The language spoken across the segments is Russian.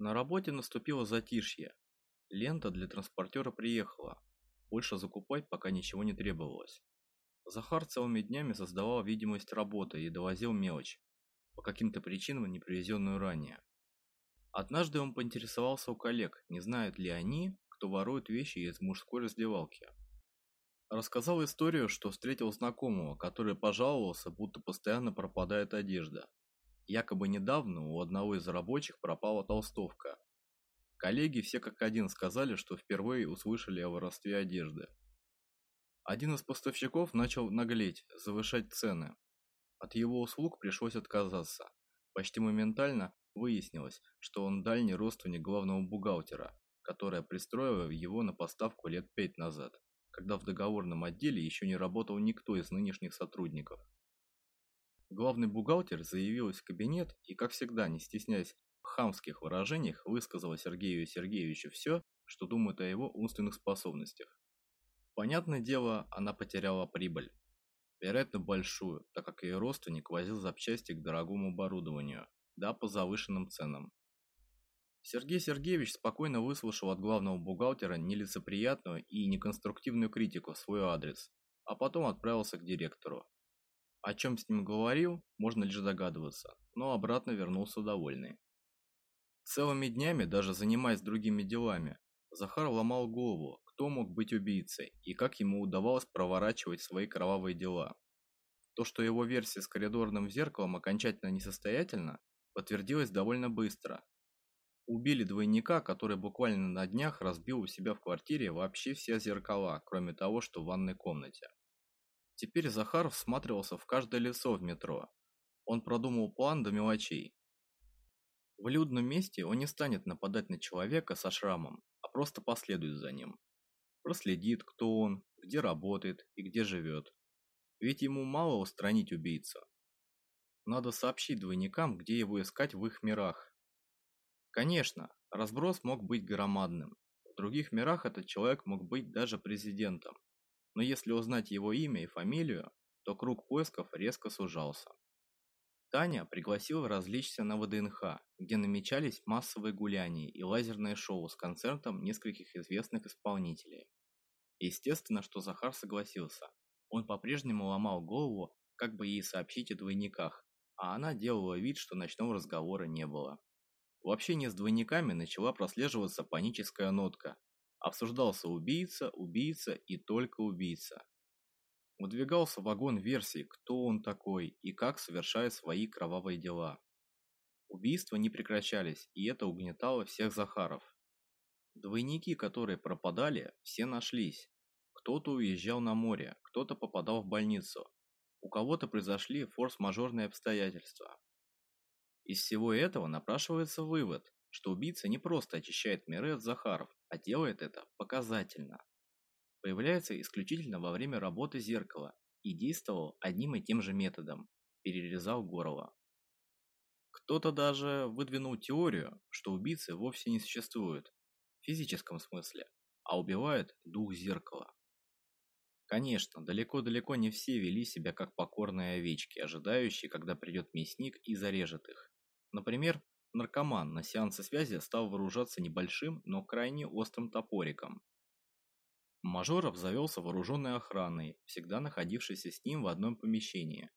На работе наступило затишье. Лента для транспортера приехала. Больше закупать пока ничего не требовалось. Захар целыми днями создавал видимость работы и довозил мелочь, по каким-то причинам не привезенную ранее. Однажды он поинтересовался у коллег, не знают ли они, кто ворует вещи из мужской раздевалки. Рассказал историю, что встретил знакомого, который пожаловался, будто постоянно пропадает одежда. Якобы недавно у одного из рабочих пропала толстовка. Коллеги все как один сказали, что впервые услышали о воровстве одежды. Один из поставщиков начал наглеть, завышать цены. От его услуг пришлось отказаться. Почти моментально выяснилось, что он дальний родственник главного бухгалтера, которая пристроила его на поставку лет пять назад, когда в договорном отделе еще не работал никто из нынешних сотрудников. Главный бухгалтер заявилась в кабинет и, как всегда, не стесняясь в хамских выражениях, высказала Сергею Сергеевичу все, что думает о его умственных способностях. Понятное дело, она потеряла прибыль. Вероятно, большую, так как ее родственник возил запчасти к дорогому оборудованию, да по завышенным ценам. Сергей Сергеевич спокойно выслушал от главного бухгалтера нелицеприятную и неконструктивную критику в свой адрес, а потом отправился к директору, о чем с ним говорил, можно лишь догадываться, но обратно вернулся довольный. Целыми днями, даже занимаясь другими делами, Захар ломал голову, кто мог быть убийцей и как ему удавалось проворачивать свои кровавые дела. То, что его версия с коридорным зеркалом окончательно несостоятельна, подтвердилось довольно быстро. Убили двойника, который буквально на днях разбил у себя в квартире вообще все зеркала, кроме того, что в ванной комнате. Теперь Захар всматривался в каждое лицо в метро. Он продумал план до мелочей. В людном месте он не станет нападать на человека со шрамом, а просто последует за ним. Проследит, кто он, где работает и где живет. Ведь ему мало устранить убийцу. Надо сообщить двойникам, где его искать в их мирах. Конечно, разброс мог быть громадным. В других мирах этот человек мог быть даже президентом но если узнать его имя и фамилию, то круг поисков резко сужался. Таня пригласила развлечься на ВДНХ, где намечались массовые гуляния и лазерное шоу с концертом нескольких известных исполнителей. Естественно, что Захар согласился. Он по-прежнему ломал голову, как бы ей сообщить о двойниках, а она делала вид, что ночного разговора не было. В общении с двойниками начала прослеживаться паническая нотка, Обсуждался убийца, убийца и только убийца. Выдвигался вагон версий, кто он такой и как совершает свои кровавые дела. Убийства не прекращались, и это угнетало всех Захаров. Двойники, которые пропадали, все нашлись. Кто-то уезжал на море, кто-то попадал в больницу. У кого-то произошли форс-мажорные обстоятельства. Из всего этого напрашивается вывод, что убийца не просто очищает миры от Захаров, а делает это показательно. Появляется исключительно во время работы зеркала и действовал одним и тем же методом – перерезал горло. Кто-то даже выдвинул теорию, что убийцы вовсе не существует в физическом смысле, а убивает дух зеркала. Конечно, далеко-далеко не все вели себя как покорные овечки, ожидающие, когда придет мясник и зарежет их. Например, Наркоман на сеансе связи стал вооружаться небольшим, но крайне острым топориком. Мажор обзавелся вооруженной охраной, всегда находившейся с ним в одном помещении.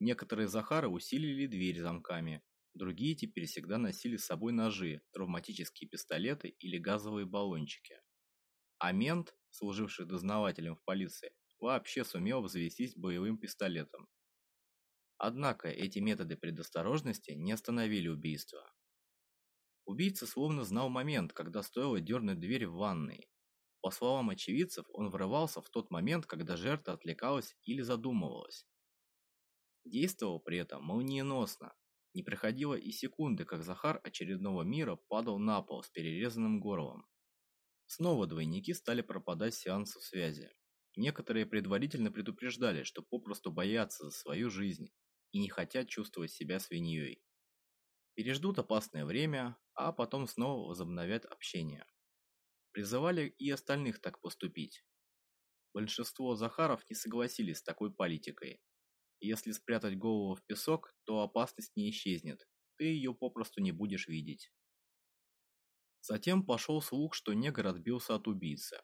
Некоторые Захары усилили дверь замками, другие теперь всегда носили с собой ножи, травматические пистолеты или газовые баллончики. А мент, служивший дознавателем в полиции, вообще сумел обзавестись боевым пистолетом. Однако эти методы предосторожности не остановили убийство. Убийца словно знал момент, когда стоило дернуть дверь в ванной. По словам очевидцев, он врывался в тот момент, когда жертва отвлекалась или задумывалась. Действовал при этом молниеносно. Не проходило и секунды, как Захар очередного мира падал на пол с перерезанным горлом. Снова двойники стали пропадать сеансов связи. Некоторые предварительно предупреждали, что попросту боятся за свою жизнь и не хотят чувствовать себя свиньей. Переждут опасное время, а потом снова возобновят общение. Призывали и остальных так поступить. Большинство Захаров не согласились с такой политикой. Если спрятать голову в песок, то опасность не исчезнет, ты ее попросту не будешь видеть. Затем пошел слух, что негр отбился от убийцы.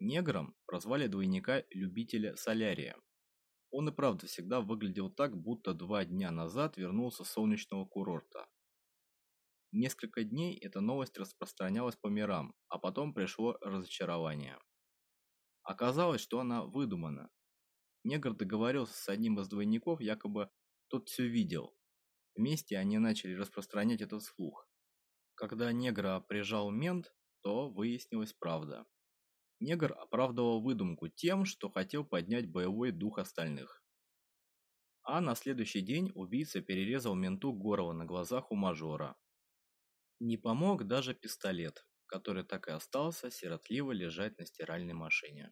Негром прозвали двойника-любителя солярия. Он и правда всегда выглядел так, будто два дня назад вернулся с солнечного курорта. Несколько дней эта новость распространялась по мирам, а потом пришло разочарование. Оказалось, что она выдумана. Негр договорился с одним из двойников, якобы тот все видел. Вместе они начали распространять этот слух. Когда негра прижал мент, то выяснилась правда. Негр оправдывал выдумку тем, что хотел поднять боевой дух остальных. А на следующий день убийца перерезал менту горло на глазах у мажора. Не помог даже пистолет, который так и остался сиротливо лежать на стиральной машине.